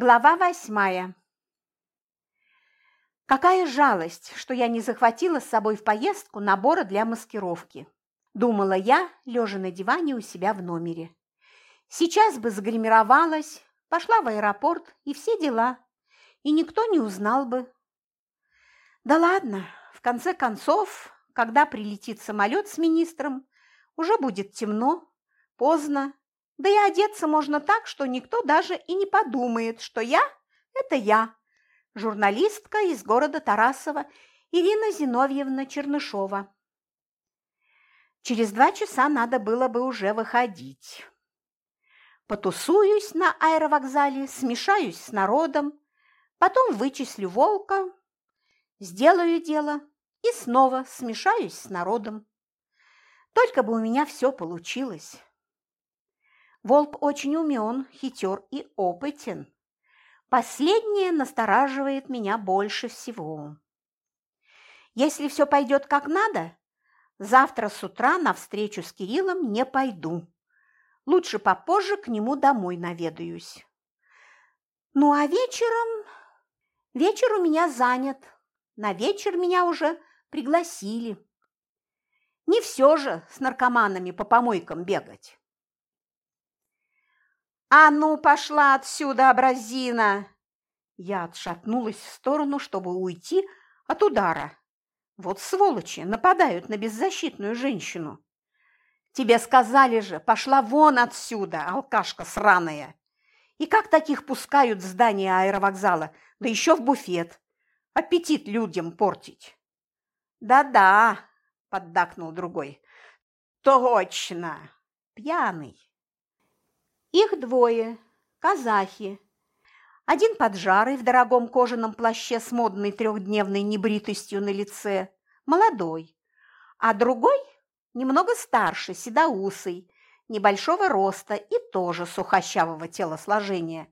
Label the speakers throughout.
Speaker 1: Глава восьмая. Какая жалость, что я не захватила с собой в поездку набора для маскировки, думала я, лежа на диване у себя в номере. Сейчас бы загримировалась, пошла в аэропорт и все дела, и никто не узнал бы. Да ладно, в конце концов, когда прилетит самолет с министром, уже будет темно, поздно, да и одеться можно так, что никто даже и не подумает, что я – это я, журналистка из города Тарасова Ирина Зиновьевна Чернышова. Через два часа надо было бы уже выходить. Потусуюсь на аэровокзале, смешаюсь с народом, потом вычислю волка, сделаю дело и снова смешаюсь с народом. Только бы у меня все получилось. Волк очень умен, хитер и опытен. Последнее настораживает меня больше всего. Если все пойдет как надо, завтра с утра на встречу с Кириллом не пойду. Лучше попозже к нему домой наведаюсь. Ну а вечером... Вечер у меня занят. На вечер меня уже пригласили. Не все же с наркоманами по помойкам бегать. «А ну, пошла отсюда, абразина!» Я отшатнулась в сторону, чтобы уйти от удара. Вот сволочи нападают на беззащитную женщину. Тебе сказали же, пошла вон отсюда, алкашка сраная. И как таких пускают в здание аэровокзала, да еще в буфет? Аппетит людям портить. Да-да, поддакнул другой. Точно, пьяный. Их двое – казахи. Один поджарый в дорогом кожаном плаще с модной трехдневной небритостью на лице, молодой, а другой – немного старше, седоусый, небольшого роста и тоже сухощавого телосложения.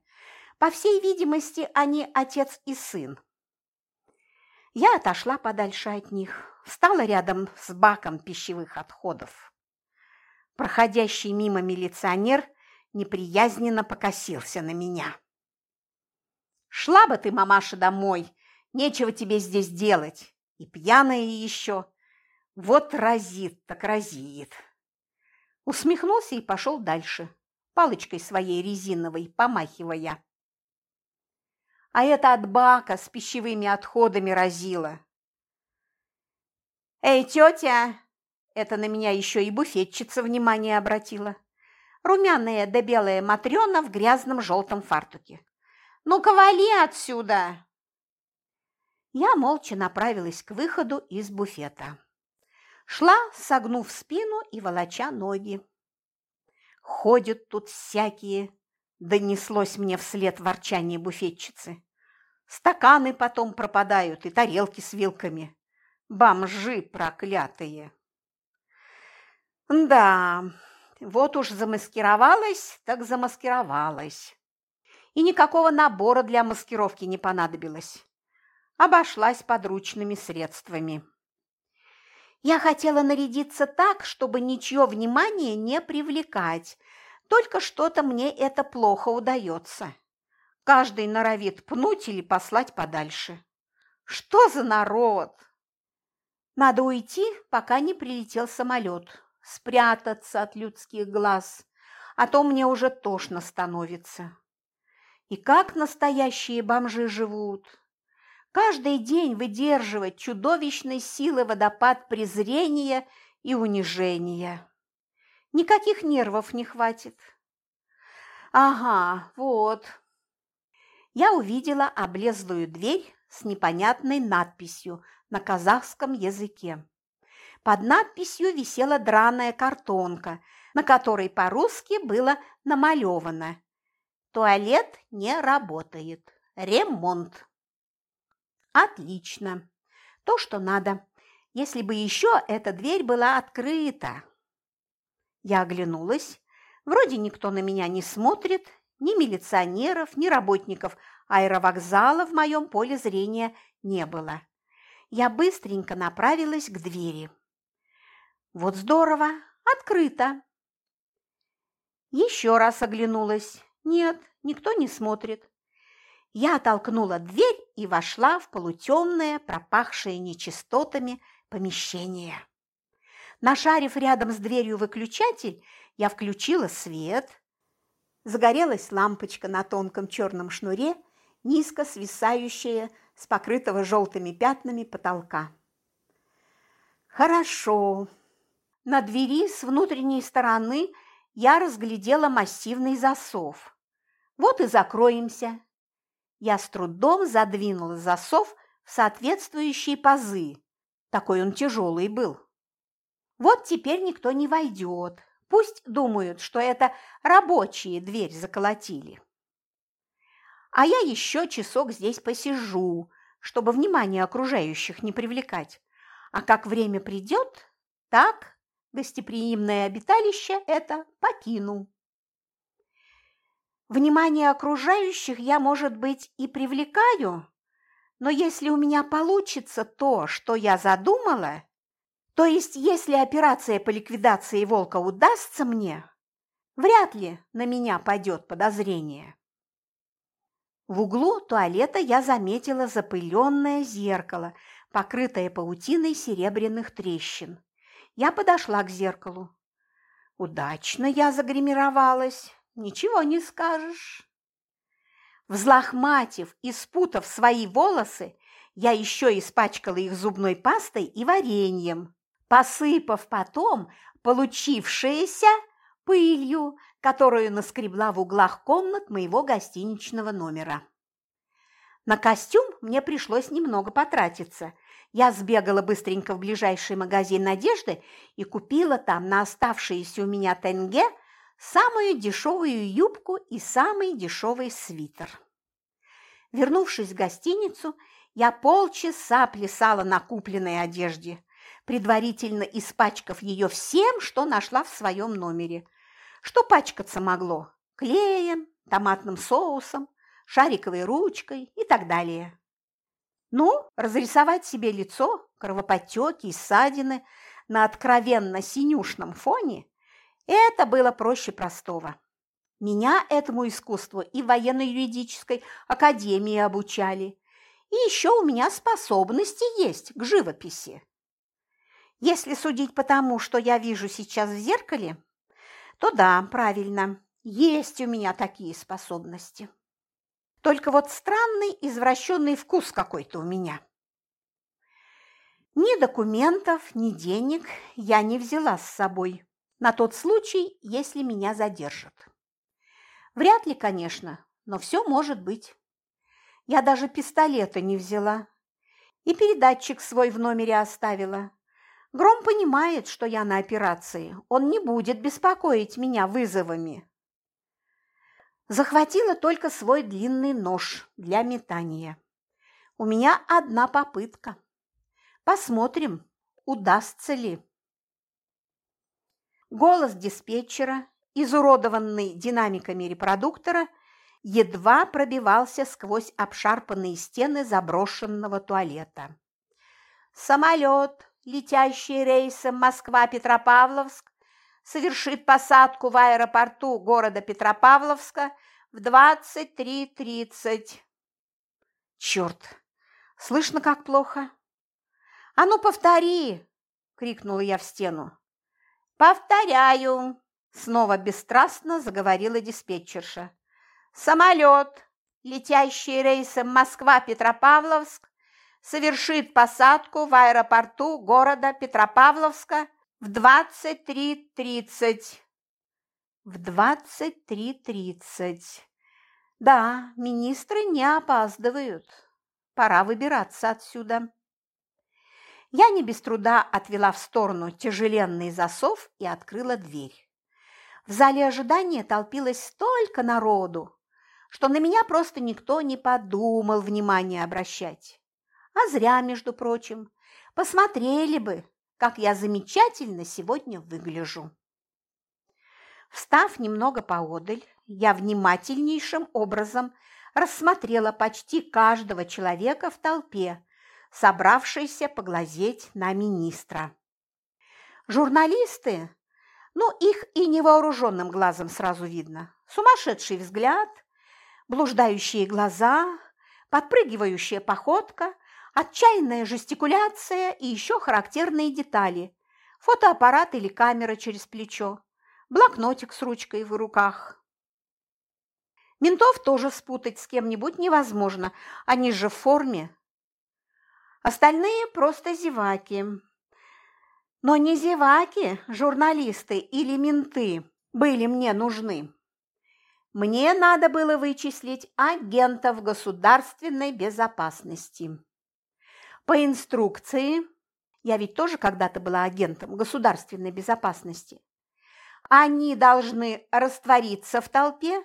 Speaker 1: По всей видимости, они отец и сын. Я отошла подальше от них, встала рядом с баком пищевых отходов. Проходящий мимо милиционер неприязненно покосился на меня. «Шла бы ты, мамаша, домой, нечего тебе здесь делать, и пьяная еще. Вот разит так разит!» Усмехнулся и пошел дальше, палочкой своей резиновой помахивая. А это от бака с пищевыми отходами разило. «Эй, тетя!» Это на меня еще и буфетчица внимание обратила румяная да белая Матрёна в грязном желтом фартуке. «Ну-ка, вали отсюда!» Я молча направилась к выходу из буфета. Шла, согнув спину и волоча ноги. «Ходят тут всякие!» – донеслось мне вслед ворчание буфетчицы. «Стаканы потом пропадают и тарелки с вилками. Бомжи проклятые!» «Да, вот уж замаскировалась, так замаскировалась. И никакого набора для маскировки не понадобилось. Обошлась подручными средствами. Я хотела нарядиться так, чтобы ничье внимание не привлекать, только что-то мне это плохо удается. Каждый норовит пнуть или послать подальше. Что за народ? Надо уйти, пока не прилетел самолет спрятаться от людских глаз, а то мне уже тошно становится. И как настоящие бомжи живут? Каждый день выдерживать чудовищной силы водопад презрения и унижения. Никаких нервов не хватит. Ага, вот. Я увидела облезлую дверь с непонятной надписью на казахском языке. Под надписью висела драная картонка, на которой по-русски было намалевано «Туалет не работает. Ремонт». Отлично. То, что надо. Если бы еще эта дверь была открыта. Я оглянулась. Вроде никто на меня не смотрит, ни милиционеров, ни работников аэровокзала в моем поле зрения не было. Я быстренько направилась к двери. Вот здорово, открыто. Еще раз оглянулась. Нет, никто не смотрит. Я толкнула дверь и вошла в полутемное, пропахшее нечистотами помещение. Нашарив рядом с дверью выключатель, я включила свет. Загорелась лампочка на тонком черном шнуре, низко свисающая с покрытого желтыми пятнами потолка. Хорошо. На двери с внутренней стороны я разглядела массивный засов. Вот и закроемся. Я с трудом задвинула засов в соответствующие пазы. Такой он тяжелый был. Вот теперь никто не войдет. Пусть думают, что это рабочие дверь заколотили. А я еще часок здесь посижу, чтобы внимание окружающих не привлекать. А как время придет, так гостеприимное обиталище это покину. Внимание окружающих я, может быть, и привлекаю, но если у меня получится то, что я задумала, то есть если операция по ликвидации волка удастся мне, вряд ли на меня пойдет подозрение. В углу туалета я заметила запыленное зеркало, покрытое паутиной серебряных трещин. Я подошла к зеркалу. Удачно я загримировалась, ничего не скажешь. Взлохматив и спутав свои волосы, я еще испачкала их зубной пастой и вареньем, посыпав потом получившееся пылью, которую наскребла в углах комнат моего гостиничного номера. На костюм мне пришлось немного потратиться. Я сбегала быстренько в ближайший магазин «Надежды» и купила там на оставшиеся у меня тенге самую дешевую юбку и самый дешевый свитер. Вернувшись в гостиницу, я полчаса плясала на купленной одежде, предварительно испачкав ее всем, что нашла в своем номере – что пачкаться могло – клеем, томатным соусом, шариковой ручкой и так далее. Ну, разрисовать себе лицо, кровоподтеки и ссадины на откровенно синюшном фоне – это было проще простого. Меня этому искусству и в военно-юридической академии обучали. И еще у меня способности есть к живописи. Если судить по тому, что я вижу сейчас в зеркале, то да, правильно, есть у меня такие способности. Только вот странный извращенный вкус какой-то у меня. Ни документов, ни денег я не взяла с собой на тот случай, если меня задержат. Вряд ли, конечно, но все может быть. Я даже пистолета не взяла и передатчик свой в номере оставила. Гром понимает, что я на операции. Он не будет беспокоить меня вызовами. Захватила только свой длинный нож для метания. У меня одна попытка. Посмотрим, удастся ли. Голос диспетчера, изуродованный динамиками репродуктора, едва пробивался сквозь обшарпанные стены заброшенного туалета. «Самолет! летящий рейсом Москва-Петропавловск, совершит посадку в аэропорту города Петропавловска в 23.30. Черт, слышно, как плохо. А ну, повтори, крикнула я в стену. Повторяю, снова бесстрастно заговорила диспетчерша. Самолет, летящий рейсом Москва-Петропавловск, совершит посадку в аэропорту города Петропавловска в 23.30. В 23.30. Да, министры не опаздывают. Пора выбираться отсюда. Я не без труда отвела в сторону тяжеленный засов и открыла дверь. В зале ожидания толпилось столько народу, что на меня просто никто не подумал внимания обращать. А зря, между прочим. Посмотрели бы, как я замечательно сегодня выгляжу. Встав немного поодаль, я внимательнейшим образом рассмотрела почти каждого человека в толпе, собравшейся поглазеть на министра. Журналисты, ну, их и невооруженным глазом сразу видно, сумасшедший взгляд, Блуждающие глаза, подпрыгивающая походка, отчаянная жестикуляция и еще характерные детали. Фотоаппарат или камера через плечо, блокнотик с ручкой в руках. Ментов тоже спутать с кем-нибудь невозможно, они же в форме. Остальные просто зеваки. Но не зеваки, журналисты или менты были мне нужны. Мне надо было вычислить агентов государственной безопасности. По инструкции, я ведь тоже когда-то была агентом государственной безопасности, они должны раствориться в толпе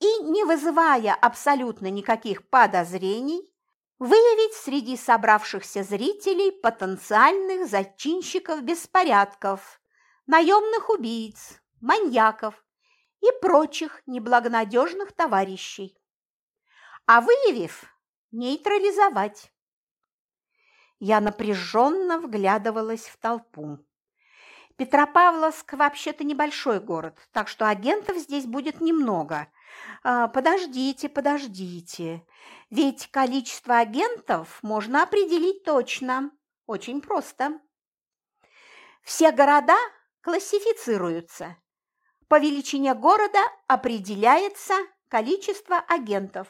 Speaker 1: и, не вызывая абсолютно никаких подозрений, выявить среди собравшихся зрителей потенциальных зачинщиков беспорядков, наемных убийц, маньяков и прочих неблагонадежных товарищей. А выявив, нейтрализовать. Я напряженно вглядывалась в толпу. Петропавловск вообще-то небольшой город, так что агентов здесь будет немного. А, подождите, подождите. Ведь количество агентов можно определить точно. Очень просто. Все города классифицируются. По величине города определяется количество агентов.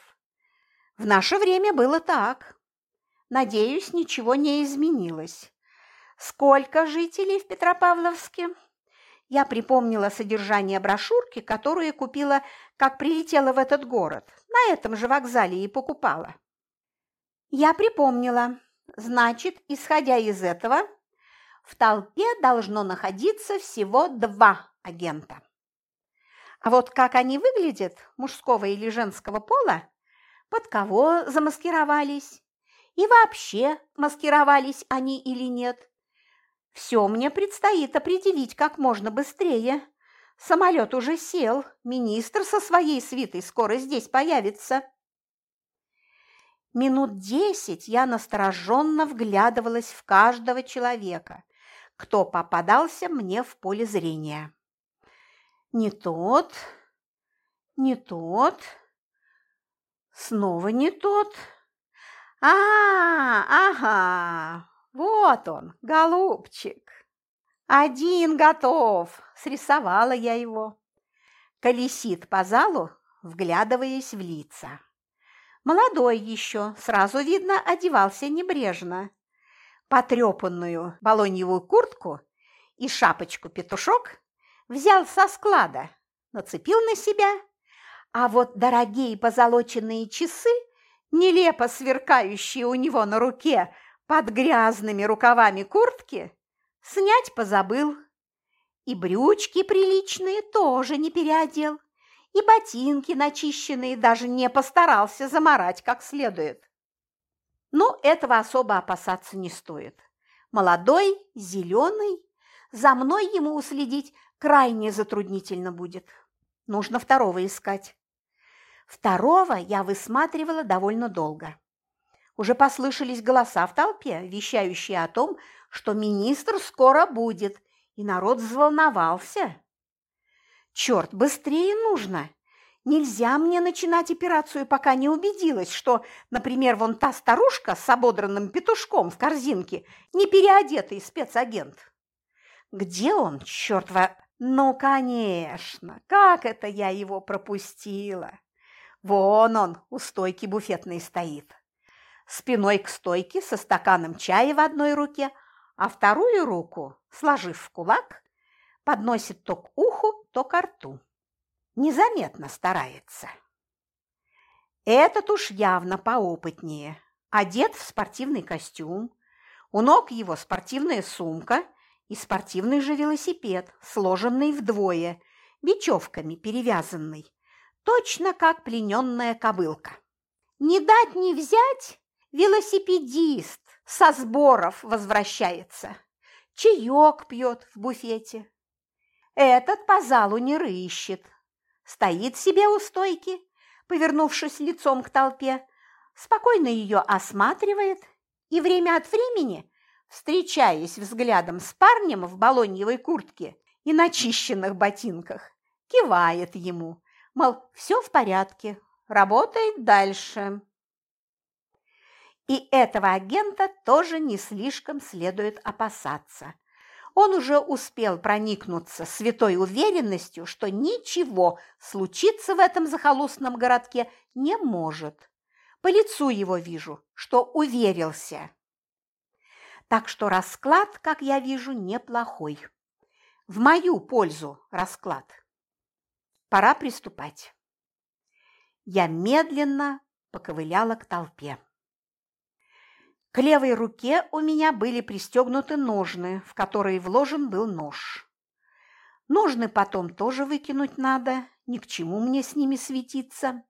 Speaker 1: В наше время было так. Надеюсь, ничего не изменилось. Сколько жителей в Петропавловске? Я припомнила содержание брошюрки, которую купила, как прилетела в этот город. На этом же вокзале и покупала. Я припомнила. Значит, исходя из этого, в толпе должно находиться всего два агента. А вот как они выглядят, мужского или женского пола, под кого замаскировались, и вообще маскировались они или нет, все мне предстоит определить как можно быстрее. Самолет уже сел, министр со своей свитой скоро здесь появится. Минут десять я настороженно вглядывалась в каждого человека, кто попадался мне в поле зрения. Не тот, не тот, снова не тот. А, ага, вот он, голубчик. Один готов, срисовала я его. Колесит по залу, вглядываясь в лица. Молодой еще, сразу видно, одевался небрежно. Потрепанную балоньевую куртку и шапочку-петушок взял со склада, нацепил на себя, а вот дорогие позолоченные часы, нелепо сверкающие у него на руке, под грязными рукавами куртки снять позабыл. И брючки приличные тоже не переодел, и ботинки начищенные даже не постарался заморать как следует. Но этого особо опасаться не стоит. Молодой, зеленый, за мной ему уследить крайне затруднительно будет. Нужно второго искать. Второго я высматривала довольно долго. Уже послышались голоса в толпе, вещающие о том, что министр скоро будет, и народ взволновался. Черт, быстрее нужно! Нельзя мне начинать операцию, пока не убедилась, что, например, вон та старушка с ободранным петушком в корзинке не переодетый спецагент. Где он, черт во... Ну, конечно, как это я его пропустила? Вон он у стойки буфетной стоит спиной к стойке со стаканом чая в одной руке, а вторую руку, сложив в кулак, подносит то к уху, то к рту. Незаметно старается. Этот уж явно поопытнее, одет в спортивный костюм, у ног его спортивная сумка и спортивный же велосипед, сложенный вдвое, бечевками перевязанный, точно как плененная кобылка. Не дать не взять Велосипедист со сборов возвращается. Чаек пьет в буфете. Этот по залу не рыщет. Стоит себе у стойки, повернувшись лицом к толпе, спокойно ее осматривает и время от времени, встречаясь взглядом с парнем в балоньевой куртке и начищенных ботинках, кивает ему, мол, все в порядке, работает дальше. И этого агента тоже не слишком следует опасаться. Он уже успел проникнуться святой уверенностью, что ничего случиться в этом захолустном городке не может. По лицу его вижу, что уверился. Так что расклад, как я вижу, неплохой. В мою пользу расклад. Пора приступать. Я медленно поковыляла к толпе. К левой руке у меня были пристегнуты ножны, в которые вложен был нож. Ножны потом тоже выкинуть надо, ни к чему мне с ними светиться.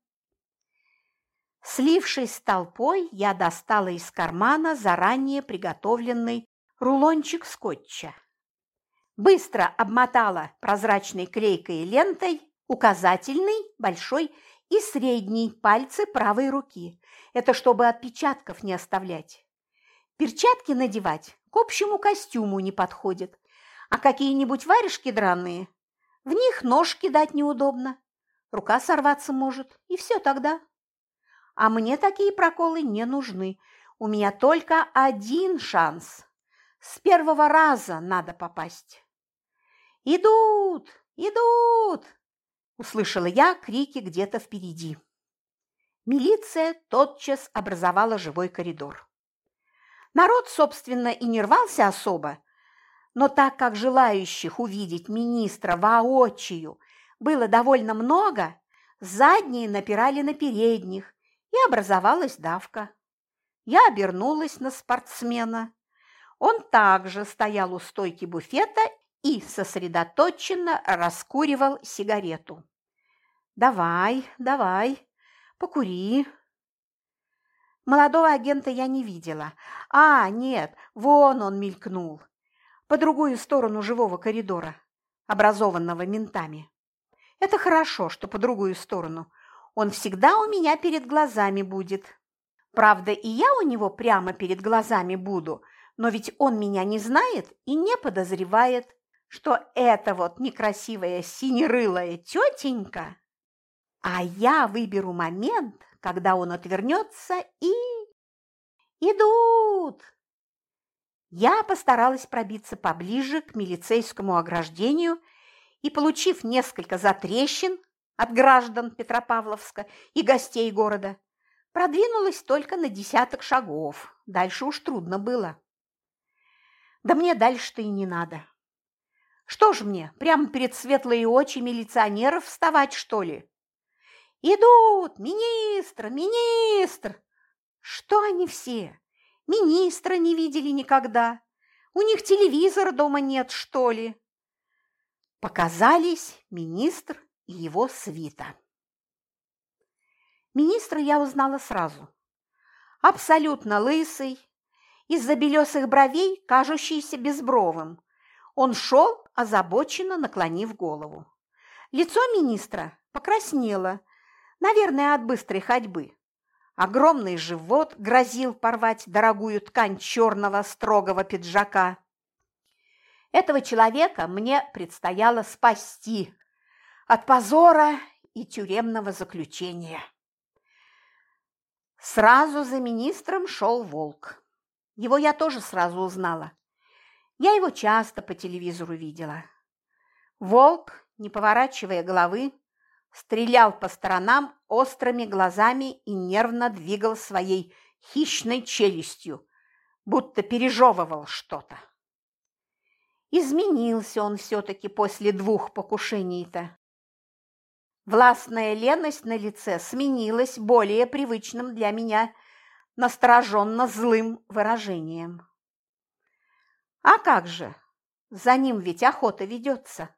Speaker 1: Слившись с толпой, я достала из кармана заранее приготовленный рулончик скотча. Быстро обмотала прозрачной клейкой лентой указательный, большой и средний пальцы правой руки. Это чтобы отпечатков не оставлять. Перчатки надевать к общему костюму не подходит, а какие-нибудь варежки драные, в них нож кидать неудобно, рука сорваться может, и все тогда. А мне такие проколы не нужны. У меня только один шанс. С первого раза надо попасть. «Идут! Идут!» – услышала я крики где-то впереди. Милиция тотчас образовала живой коридор. Народ, собственно, и не рвался особо, но так как желающих увидеть министра воочию было довольно много, задние напирали на передних, и образовалась давка. Я обернулась на спортсмена. Он также стоял у стойки буфета и сосредоточенно раскуривал сигарету. «Давай, давай, покури». Молодого агента я не видела. А, нет, вон он мелькнул. По другую сторону живого коридора, образованного ментами. Это хорошо, что по другую сторону – он всегда у меня перед глазами будет. Правда, и я у него прямо перед глазами буду, но ведь он меня не знает и не подозревает, что это вот некрасивая синерылая тетенька. А я выберу момент, когда он отвернется и... Идут! Я постаралась пробиться поближе к милицейскому ограждению и, получив несколько затрещин, от граждан Петропавловска и гостей города, продвинулась только на десяток шагов. Дальше уж трудно было. Да мне дальше-то и не надо. Что ж мне, прямо перед светлые очи милиционеров вставать, что ли? Идут, министр, министр! Что они все? Министра не видели никогда. У них телевизора дома нет, что ли? Показались министр и его свита. Министра я узнала сразу. Абсолютно лысый, из-за белесых бровей, кажущийся безбровым. Он шел, озабоченно наклонив голову. Лицо министра покраснело, наверное, от быстрой ходьбы. Огромный живот грозил порвать дорогую ткань черного строгого пиджака. Этого человека мне предстояло спасти от позора и тюремного заключения. Сразу за министром шел волк. Его я тоже сразу узнала. Я его часто по телевизору видела. Волк, не поворачивая головы, стрелял по сторонам острыми глазами и нервно двигал своей хищной челюстью, будто пережевывал что-то. Изменился он все-таки после двух покушений-то. Властная леность на лице сменилась более привычным для меня настороженно злым выражением. А как же? За ним ведь охота ведется.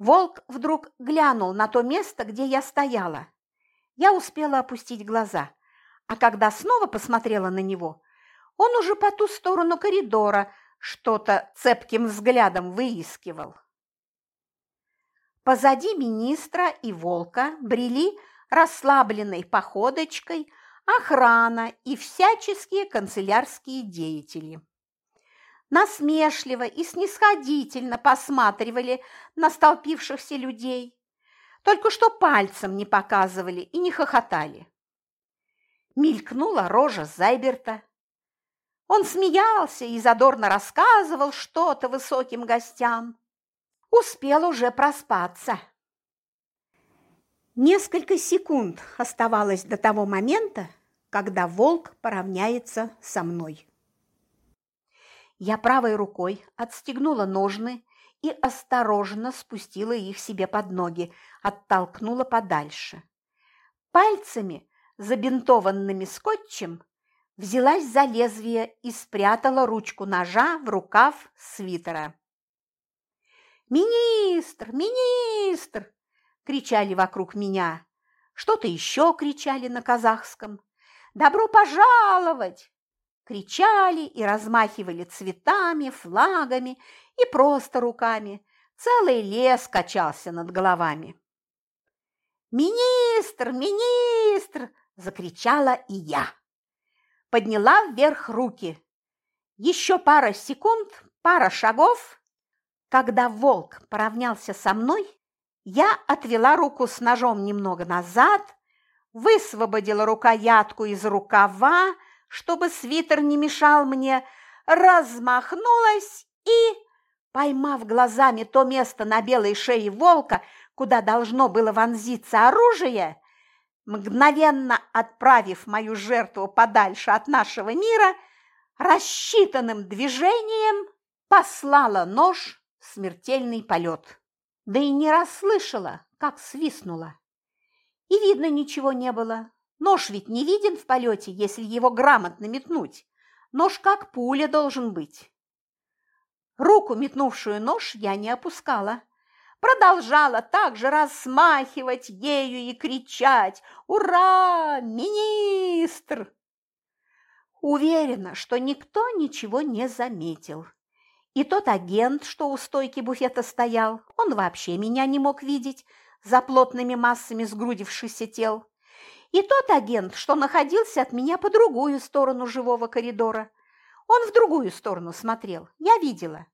Speaker 1: Волк вдруг глянул на то место, где я стояла. Я успела опустить глаза, а когда снова посмотрела на него, он уже по ту сторону коридора что-то цепким взглядом выискивал. Позади министра и волка брели расслабленной походочкой охрана и всяческие канцелярские деятели. Насмешливо и снисходительно посматривали на столпившихся людей. только что пальцем не показывали и не хохотали. Мелькнула рожа Зайберта. Он смеялся и задорно рассказывал что-то высоким гостям. Успел уже проспаться. Несколько секунд оставалось до того момента, когда волк поравняется со мной. Я правой рукой отстегнула ножны и осторожно спустила их себе под ноги, оттолкнула подальше. Пальцами, забинтованными скотчем, взялась за лезвие и спрятала ручку ножа в рукав свитера. «Министр! Министр!» – кричали вокруг меня. Что-то еще кричали на казахском. «Добро пожаловать!» Кричали и размахивали цветами, флагами и просто руками. Целый лес качался над головами. «Министр! Министр!» – закричала и я. Подняла вверх руки. Еще пара секунд, пара шагов. Когда волк поравнялся со мной, я отвела руку с ножом немного назад, высвободила рукоятку из рукава, чтобы свитер не мешал мне, размахнулась и Поймав глазами то место на белой шее волка, куда должно было вонзиться оружие, мгновенно отправив мою жертву подальше от нашего мира, рассчитанным движением послала нож в смертельный полет. Да и не расслышала, как свистнула. И видно ничего не было. Нож ведь не виден в полете, если его грамотно метнуть. Нож как пуля должен быть. Руку, метнувшую нож, я не опускала. Продолжала также размахивать ею и кричать «Ура! Министр!» Уверена, что никто ничего не заметил. И тот агент, что у стойки буфета стоял, он вообще меня не мог видеть за плотными массами сгрудившихся тел. И тот агент, что находился от меня по другую сторону живого коридора, он в другую сторону смотрел, я видела.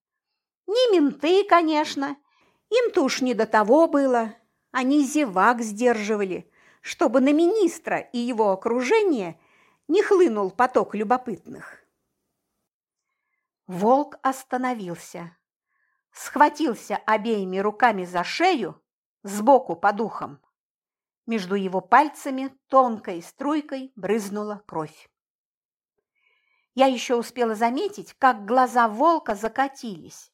Speaker 1: Не менты, конечно, им-то уж не до того было. Они зевак сдерживали, чтобы на министра и его окружение не хлынул поток любопытных. Волк остановился, схватился обеими руками за шею, сбоку по духам. Между его пальцами тонкой струйкой брызнула кровь. Я еще успела заметить, как глаза волка закатились.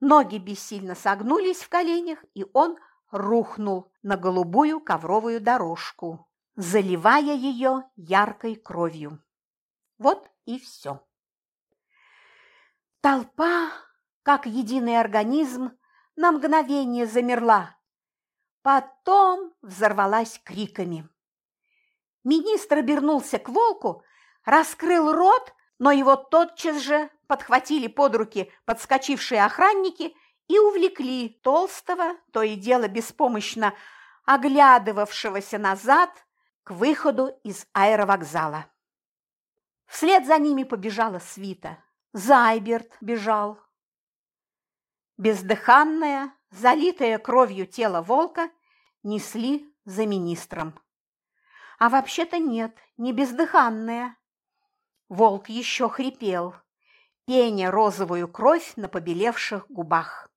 Speaker 1: Ноги бессильно согнулись в коленях, и он рухнул на голубую ковровую дорожку, заливая ее яркой кровью. Вот и все. Толпа, как единый организм, на мгновение замерла. Потом взорвалась криками. Министр обернулся к волку, раскрыл рот, но его тотчас же подхватили под руки подскочившие охранники и увлекли толстого, то и дело беспомощно оглядывавшегося назад к выходу из аэровокзала. Вслед за ними побежала свита. Зайберт бежал. Бездыханное, залитое кровью тело волка несли за министром. А вообще-то нет, не бездыханное. Волк еще хрипел, пеня розовую кровь на побелевших губах.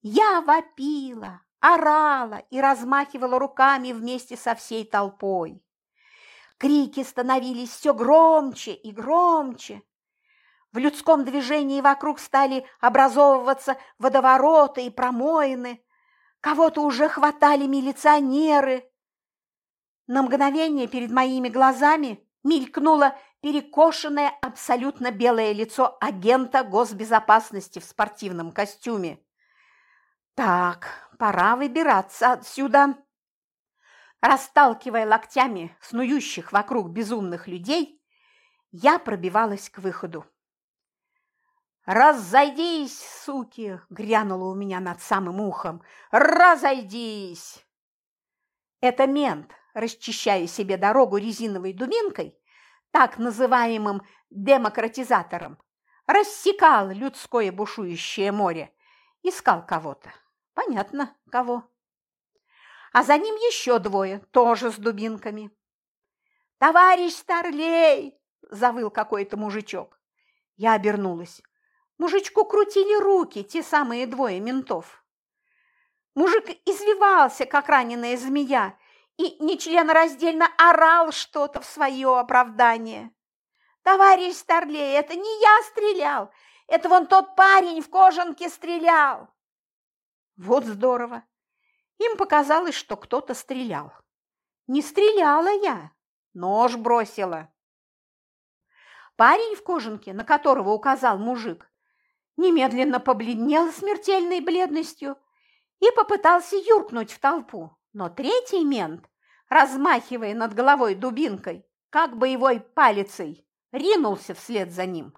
Speaker 1: Я вопила, орала и размахивала руками вместе со всей толпой. Крики становились все громче и громче. В людском движении вокруг стали образовываться водовороты и промоины. Кого-то уже хватали милиционеры. На мгновение перед моими глазами мелькнуло перекошенное абсолютно белое лицо агента госбезопасности в спортивном костюме. Так, пора выбираться отсюда. Расталкивая локтями снующих вокруг безумных людей, я пробивалась к выходу. «Разойдись, суки!» – грянуло у меня над самым ухом. «Разойдись!» Это мент, расчищая себе дорогу резиновой дубинкой, так называемым демократизатором, рассекал людское бушующее море, искал кого-то. Понятно, кого. а за ним еще двое, тоже с дубинками. «Товарищ Старлей!» – завыл какой-то мужичок. Я обернулась. Мужичку крутили руки те самые двое ментов. Мужик извивался, как раненая змея, и нечленораздельно орал что-то в свое оправдание. «Товарищ Старлей, это не я стрелял, это вон тот парень в кожанке стрелял!» Вот здорово! Им показалось, что кто-то стрелял. Не стреляла я, нож бросила. Парень в кожанке, на которого указал мужик, немедленно побледнел смертельной бледностью и попытался юркнуть в толпу. Но третий мент, размахивая над головой дубинкой, как боевой палицей, ринулся вслед за ним.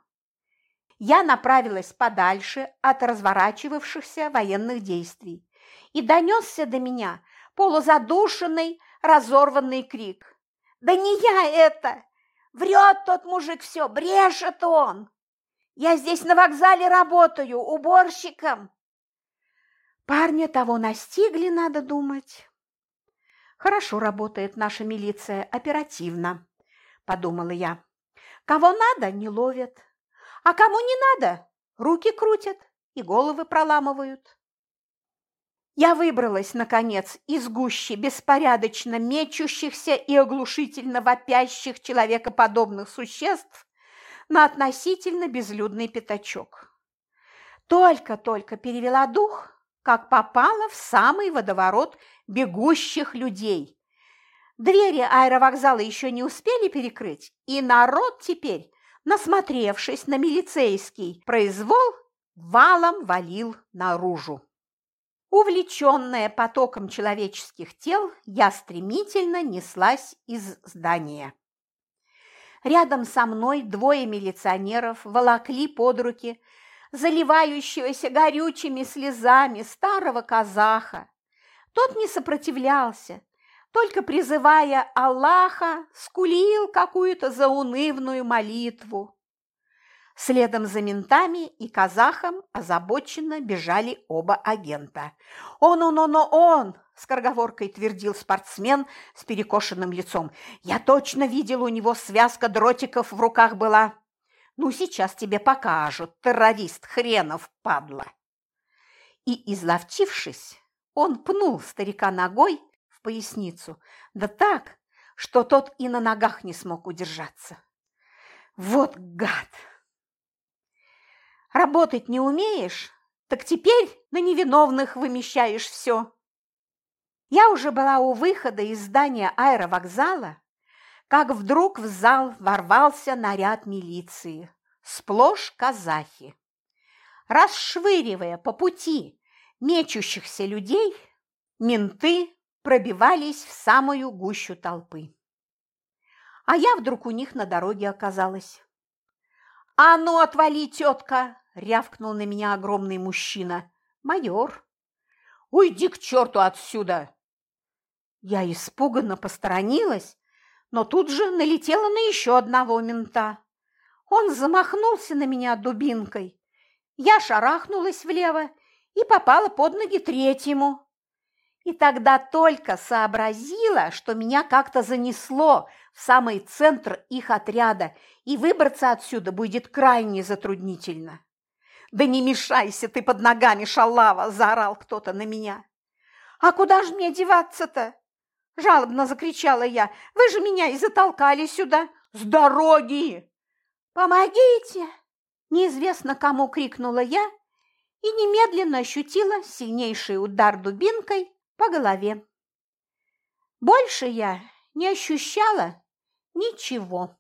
Speaker 1: Я направилась подальше от разворачивавшихся военных действий, и донесся до меня полузадушенный, разорванный крик. «Да не я это! Врет тот мужик все, брешет он! Я здесь на вокзале работаю, уборщиком!» Парня того настигли, надо думать. Хорошо работает наша милиция, оперативно, подумала я. Кого надо, не ловят, а кому не надо, руки крутят и головы проламывают. Я выбралась, наконец, из гущи беспорядочно мечущихся и оглушительно вопящих человекоподобных существ на относительно безлюдный пятачок. Только-только перевела дух, как попала в самый водоворот бегущих людей. Двери аэровокзала еще не успели перекрыть, и народ теперь, насмотревшись на милицейский произвол, валом валил наружу. Увлеченная потоком человеческих тел, я стремительно неслась из здания. Рядом со мной двое милиционеров волокли под руки заливающегося горючими слезами старого казаха. Тот не сопротивлялся, только призывая Аллаха, скулил какую-то заунывную молитву. Следом за ментами и казахом озабоченно бежали оба агента. «Он, он, он, он!» – скороговоркой твердил спортсмен с перекошенным лицом. «Я точно видел, у него связка дротиков в руках была. Ну, сейчас тебе покажут, террорист хренов, падла!» И, изловчившись, он пнул старика ногой в поясницу, да так, что тот и на ногах не смог удержаться. «Вот гад!» Работать не умеешь, так теперь на невиновных вымещаешь все. Я уже была у выхода из здания аэровокзала, как вдруг в зал ворвался наряд милиции, сплошь казахи. Расшвыривая по пути мечущихся людей, менты пробивались в самую гущу толпы. А я вдруг у них на дороге оказалась. «А ну, отвали, тетка!» – рявкнул на меня огромный мужчина. «Майор!» «Уйди к черту отсюда!» Я испуганно посторонилась, но тут же налетела на еще одного мента. Он замахнулся на меня дубинкой. Я шарахнулась влево и попала под ноги третьему. И тогда только сообразила, что меня как-то занесло в самый центр их отряда, и выбраться отсюда будет крайне затруднительно. «Да не мешайся ты под ногами, шалава!» – заорал кто-то на меня. «А куда же мне деваться-то?» – жалобно закричала я. «Вы же меня и затолкали сюда! С дороги!» «Помогите!» – неизвестно кому крикнула я и немедленно ощутила сильнейший удар дубинкой по голове. Больше я не ощущала ничего.